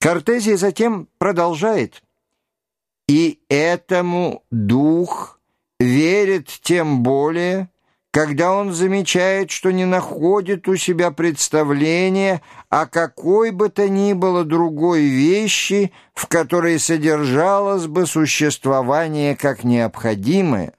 Кортезий затем продолжает. «И этому дух верит тем более, когда он замечает, что не находит у себя представления о какой бы то ни было другой вещи, в которой содержалось бы существование как необходимое.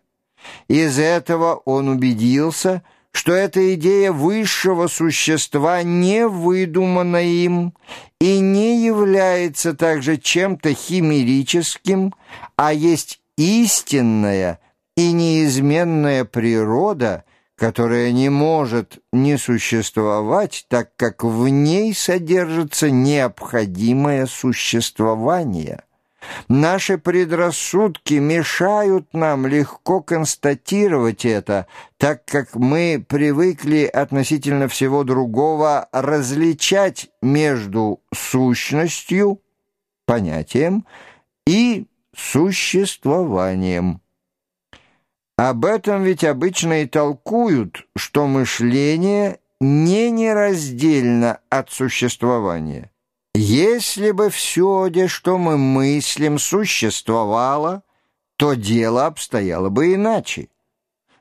Из этого он убедился, что эта идея высшего существа не выдумана им и не является также чем-то химерическим, а есть истинная и неизменная природа, которая не может не существовать, так как в ней содержится необходимое существование. Наши предрассудки мешают нам легко констатировать это, так как мы привыкли относительно всего другого различать между сущностью, понятием, и существованием. Об этом ведь обычно и толкуют, что мышление не нераздельно от существования. Если бы все, что мы мыслим, существовало, то дело обстояло бы иначе.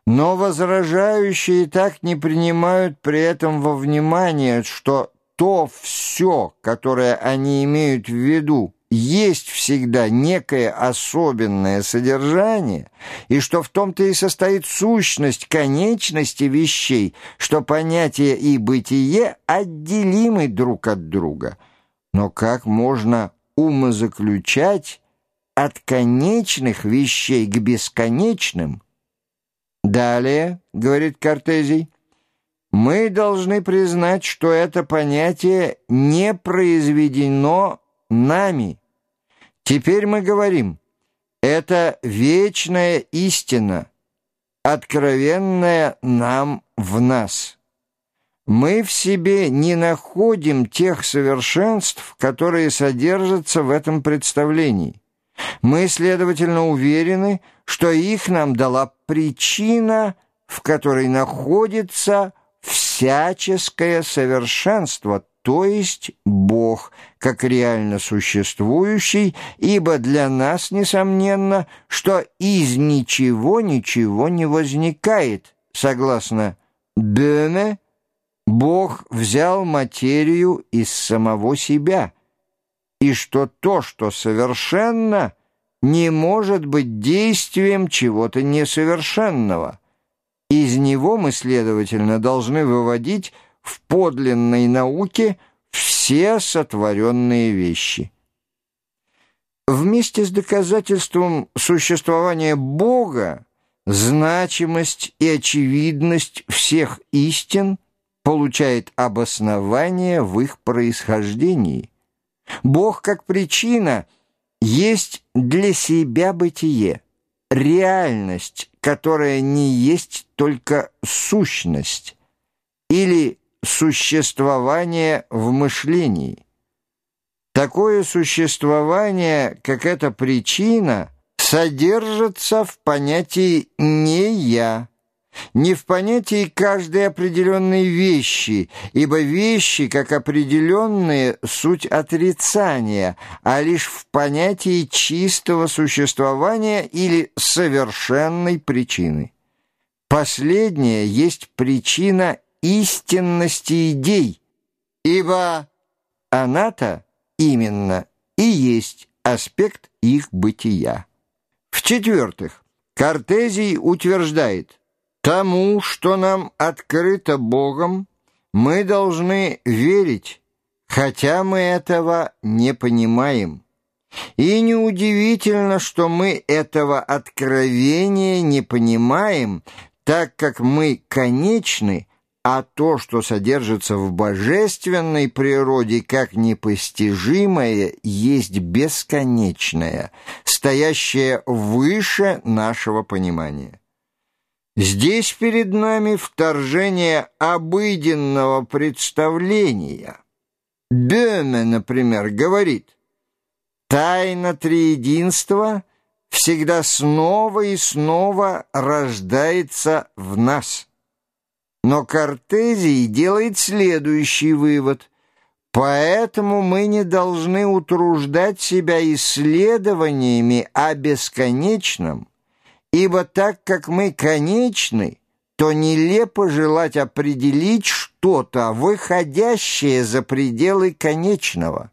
Но возражающие так не принимают при этом во внимание, что то все, которое они имеют в виду, есть всегда некое особенное содержание, и что в том-то и состоит сущность конечности вещей, что понятие и бытие отделимы друг от друга. Но как можно умозаключать от конечных вещей к бесконечным? Далее, говорит Кортезий, мы должны признать, что это понятие не произведено нами. Теперь мы говорим, это вечная истина, откровенная нам в нас. Мы в себе не находим тех совершенств, которые содержатся в этом представлении. Мы, следовательно, уверены, что их нам дала причина, в которой находится всяческое совершенство, то есть Бог, как реально существующий, ибо для нас, несомненно, что из ничего ничего не возникает. Согласно Бёме, Бог взял материю из самого себя, и что то, что совершенно, не может быть действием чего-то несовершенного. Из него мы, следовательно, должны выводить в подлинной науке все сотворенные вещи. Вместе с доказательством существования Бога значимость и очевидность всех истин получает обоснование в их происхождении. Бог как причина есть для себя бытие, реальность, которая не есть только сущность, или существование в мышлении. Такое существование, как эта причина, содержится в понятии «не я», не в понятии каждой определенной вещи, ибо вещи, как определенные, суть отрицания, а лишь в понятии чистого существования или совершенной причины. Последняя есть причина истинности идей, ибо она-то именно и есть аспект их бытия. В-четвертых, Кортезий утверждает, тому, что нам открыто Богом, мы должны верить, хотя мы этого не понимаем. И неудивительно, что мы этого откровения не понимаем, так как мы конечны, а то, что содержится в божественной природе как непостижимое, есть бесконечное, стоящее выше нашего понимания. Здесь перед нами вторжение обыденного представления. Бёме, например, говорит, «Тайна триединства всегда снова и снова рождается в нас». Но Кортезий делает следующий вывод. Поэтому мы не должны утруждать себя исследованиями о бесконечном, ибо так как мы конечны, то нелепо желать определить что-то, выходящее за пределы конечного.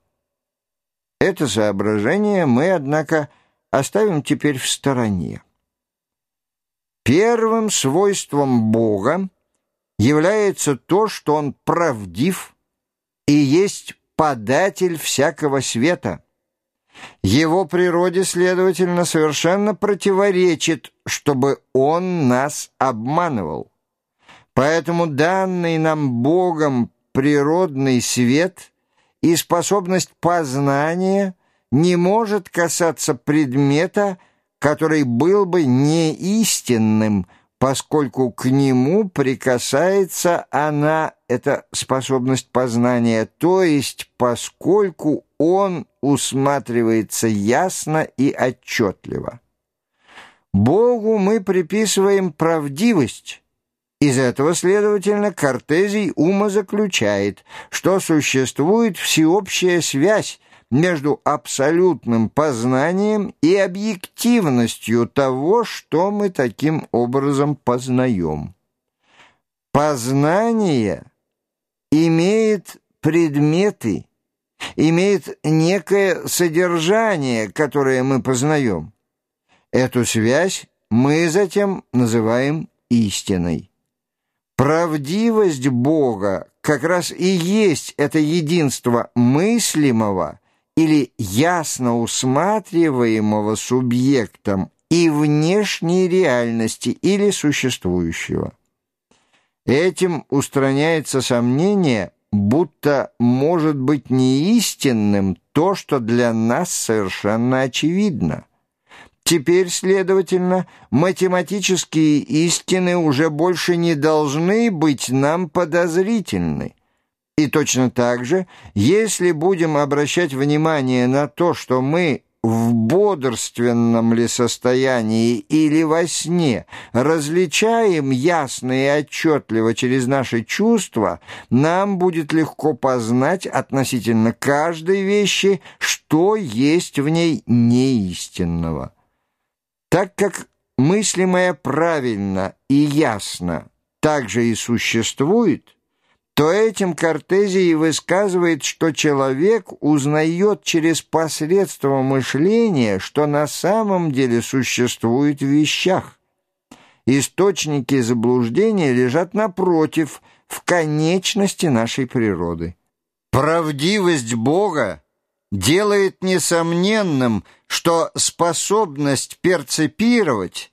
Это соображение мы, однако, оставим теперь в стороне. Первым свойством Бога является то, что Он правдив и есть податель всякого света. Его природе, следовательно, совершенно противоречит, чтобы Он нас обманывал. Поэтому данный нам Богом природный свет и способность познания не может касаться предмета, который был бы неистинным, поскольку к нему прикасается она, эта способность познания, то есть поскольку он усматривается ясно и отчетливо. Богу мы приписываем правдивость. Из этого, следовательно, Кортезий умозаключает, что существует всеобщая связь между абсолютным познанием и объективностью того, что мы таким образом познаем. Познание имеет предметы, имеет некое содержание, которое мы познаем. Эту связь мы затем называем истиной. Правдивость Бога как раз и есть это единство мыслимого или ясно усматриваемого субъектом и внешней реальности или существующего. Этим устраняется сомнение, будто может быть неистинным то, что для нас совершенно очевидно. Теперь, следовательно, математические истины уже больше не должны быть нам подозрительны. И точно так же, если будем обращать внимание на то, что мы в бодрственном ли состоянии или во сне различаем ясно и отчетливо через наши чувства, нам будет легко познать относительно каждой вещи, что есть в ней неистинного. Так как мыслимое правильно и ясно также и существует, то этим Кортезий высказывает, что человек узнает через посредство мышления, что на самом деле существует в вещах. Источники заблуждения лежат напротив, в конечности нашей природы. Правдивость Бога делает несомненным, что способность перцепировать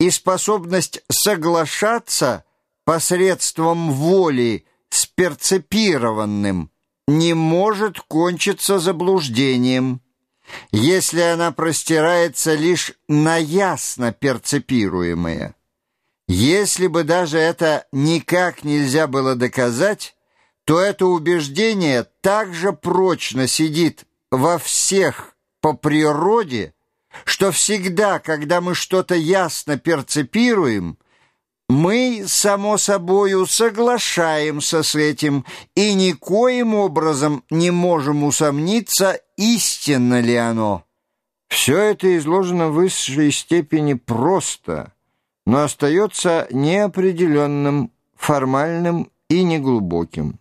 и способность соглашаться посредством воли – с перцепированным не может кончиться заблуждением, если она простирается лишь на ясно перцепируемое. Если бы даже это никак нельзя было доказать, то это убеждение также прочно сидит во всех по природе, что всегда, когда мы что-то ясно перцепируем, мы, само собою, соглашаемся с этим и никоим образом не можем усомниться, истинно ли оно. Все это изложено в высшей степени просто, но остается неопределенным, формальным и неглубоким.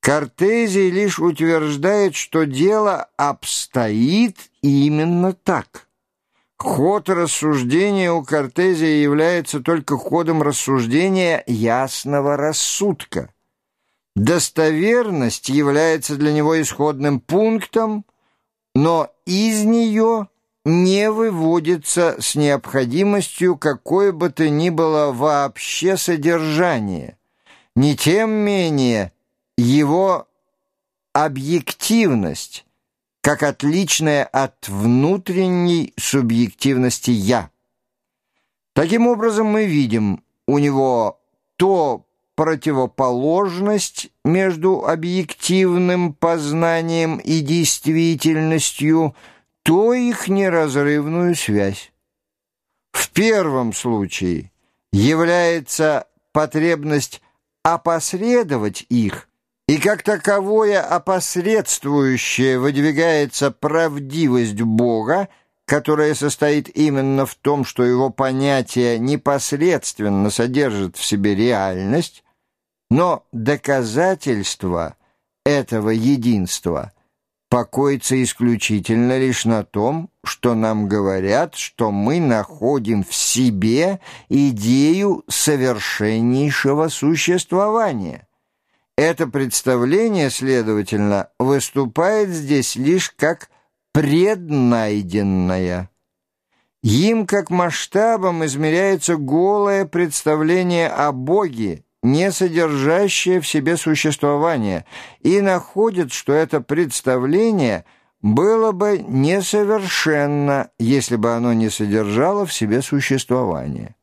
Кортезий лишь утверждает, что дело обстоит именно так. Ход рассуждения у Кортезия является только ходом рассуждения ясного рассудка. Достоверность является для него исходным пунктом, но из нее не выводится с необходимостью какое бы то ни было вообще содержание. Не тем менее его объективность как отличное от внутренней субъективности «я». Таким образом, мы видим у него то противоположность между объективным познанием и действительностью, то их неразрывную связь. В первом случае является потребность опосредовать их, и как таковое опосредствующее выдвигается правдивость Бога, которая состоит именно в том, что его понятие непосредственно содержит в себе реальность, но доказательство этого единства покоится исключительно лишь на том, что нам говорят, что мы находим в себе идею совершеннейшего существования. Это представление, следовательно, выступает здесь лишь как преднайденное. Им как масштабом измеряется голое представление о Боге, не содержащее в себе существование, и находит, что это представление было бы несовершенно, если бы оно не содержало в себе существование.